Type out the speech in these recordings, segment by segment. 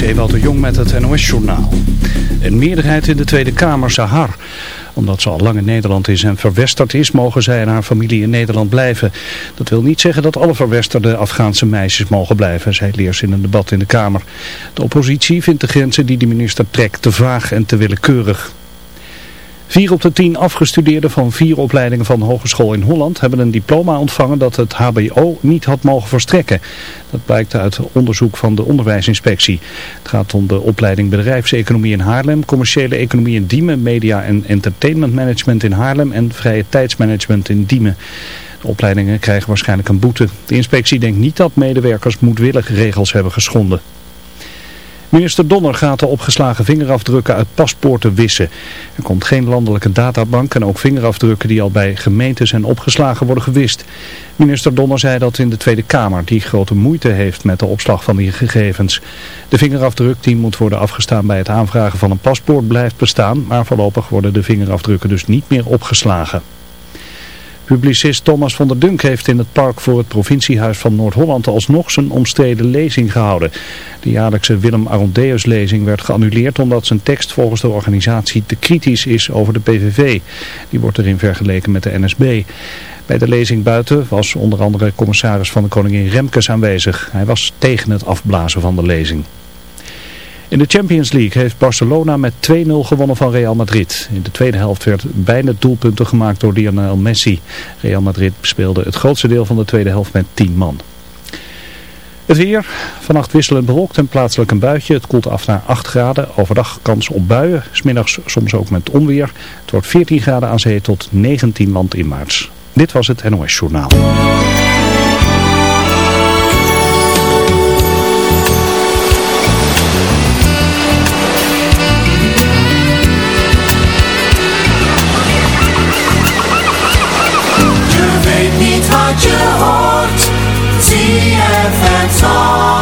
Ewout de Jong met het NOS-journaal. Een meerderheid in de Tweede Kamer Sahar. Omdat ze al lang in Nederland is en verwesterd is, mogen zij en haar familie in Nederland blijven. Dat wil niet zeggen dat alle verwesterde Afghaanse meisjes mogen blijven, zei Leers in een debat in de Kamer. De oppositie vindt de grenzen die de minister trekt te vaag en te willekeurig. Vier op de tien afgestudeerden van vier opleidingen van de hogeschool in Holland hebben een diploma ontvangen dat het hbo niet had mogen verstrekken. Dat blijkt uit onderzoek van de onderwijsinspectie. Het gaat om de opleiding bedrijfseconomie in Haarlem, commerciële economie in Diemen, media en entertainment management in Haarlem en vrije tijdsmanagement in Diemen. De opleidingen krijgen waarschijnlijk een boete. De inspectie denkt niet dat medewerkers moedwillig regels hebben geschonden. Minister Donner gaat de opgeslagen vingerafdrukken uit paspoorten wissen. Er komt geen landelijke databank en ook vingerafdrukken die al bij gemeenten zijn opgeslagen worden gewist. Minister Donner zei dat in de Tweede Kamer, die grote moeite heeft met de opslag van die gegevens. De vingerafdruk die moet worden afgestaan bij het aanvragen van een paspoort blijft bestaan, maar voorlopig worden de vingerafdrukken dus niet meer opgeslagen. Publicist Thomas van der Dunk heeft in het park voor het provinciehuis van Noord-Holland alsnog zijn omstreden lezing gehouden. De jaarlijkse Willem Arondeus lezing werd geannuleerd omdat zijn tekst volgens de organisatie te kritisch is over de PVV. Die wordt erin vergeleken met de NSB. Bij de lezing buiten was onder andere commissaris van de koningin Remkes aanwezig. Hij was tegen het afblazen van de lezing. In de Champions League heeft Barcelona met 2-0 gewonnen van Real Madrid. In de tweede helft werd bijna doelpunten gemaakt door Lionel Messi. Real Madrid speelde het grootste deel van de tweede helft met 10 man. Het weer, vannacht wisselend bewolkt en plaatselijk een buitje. Het koelt af naar 8 graden. Overdag kans op buien, smiddags soms ook met onweer. Het wordt 14 graden aan zee tot 19 land in maart. Dit was het NOS Journaal. ZFM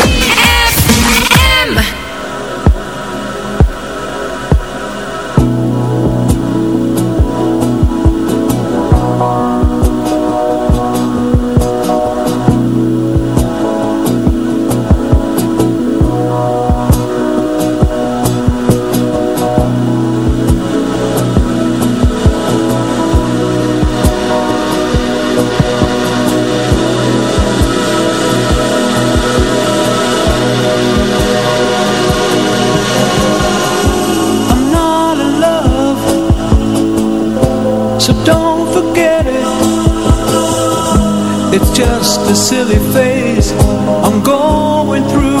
I'm going through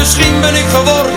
misschien ben ik geworden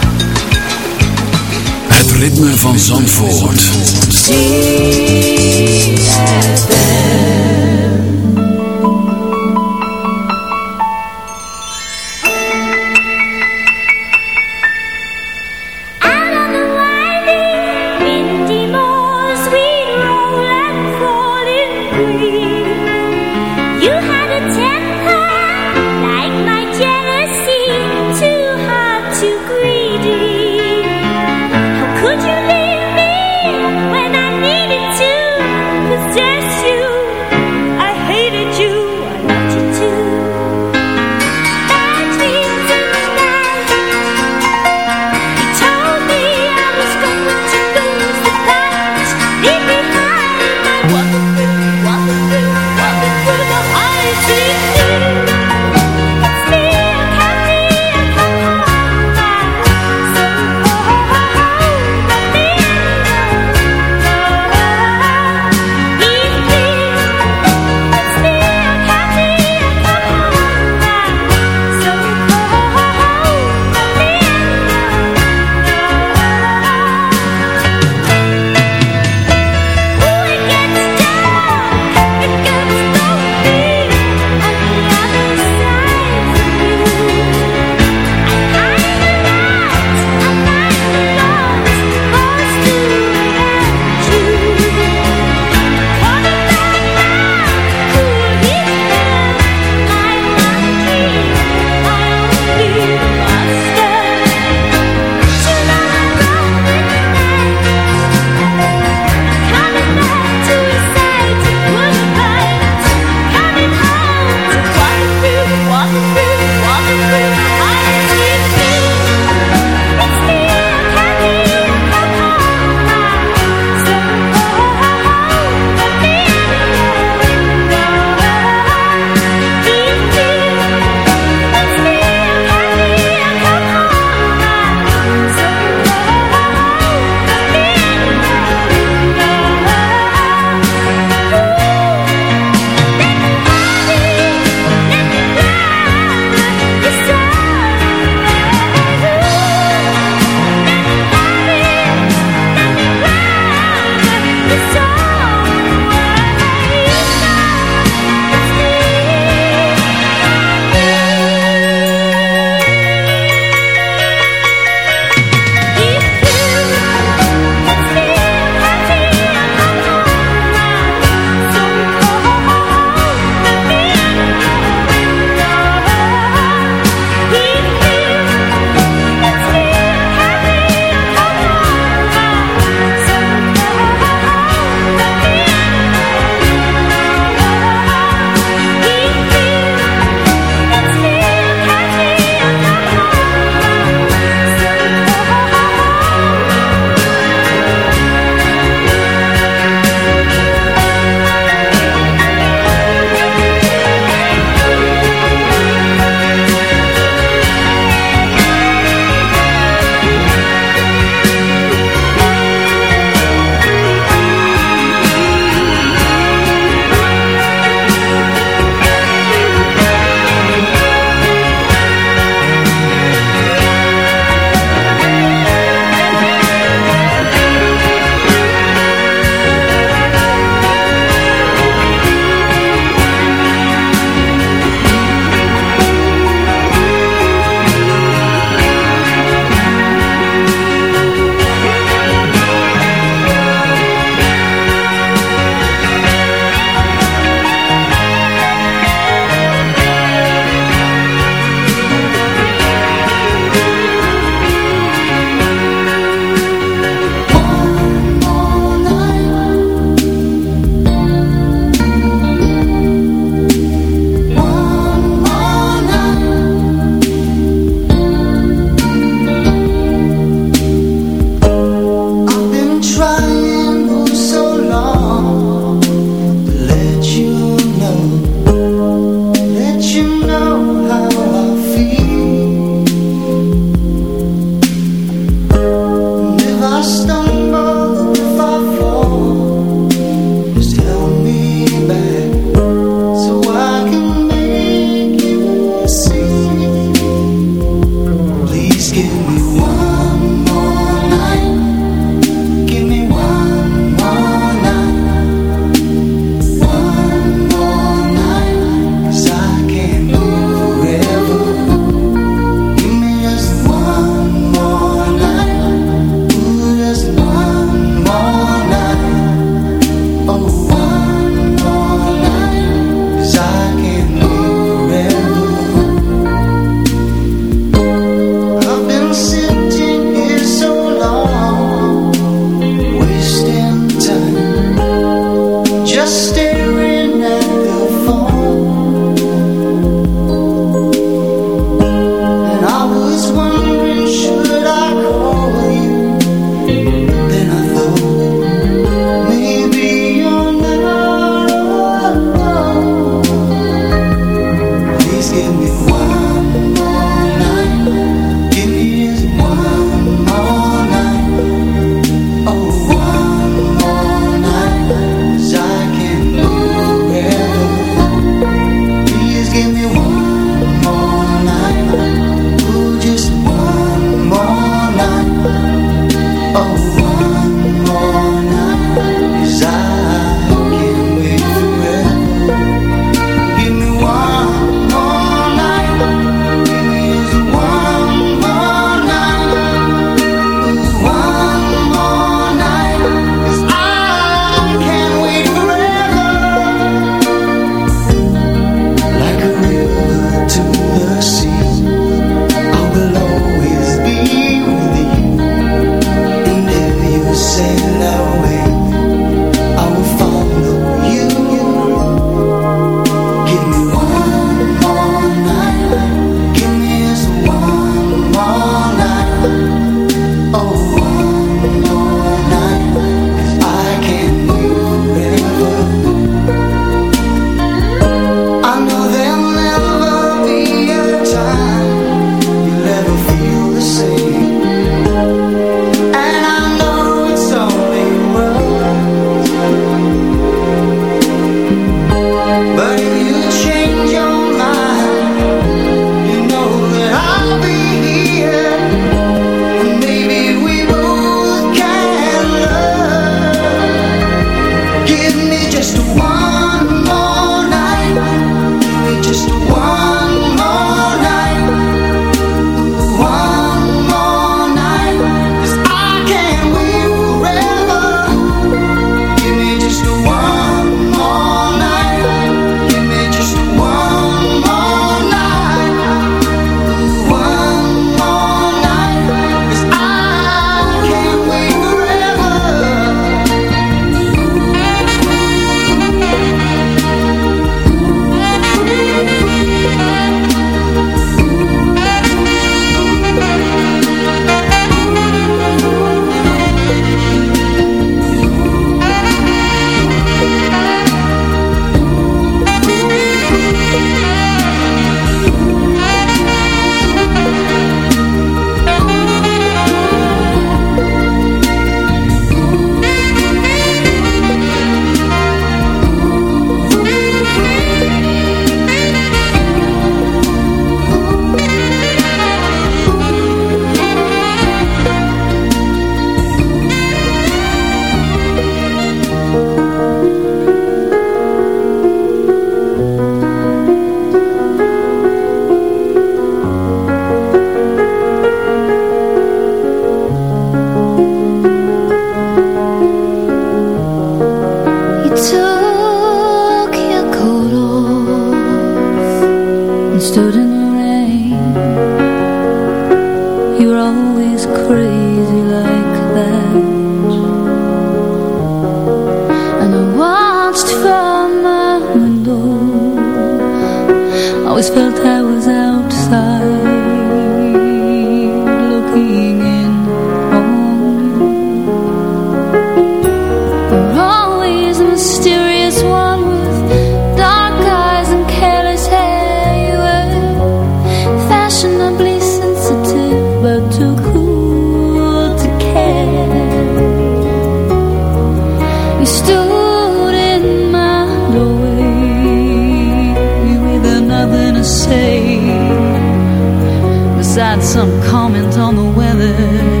some comment on the weather.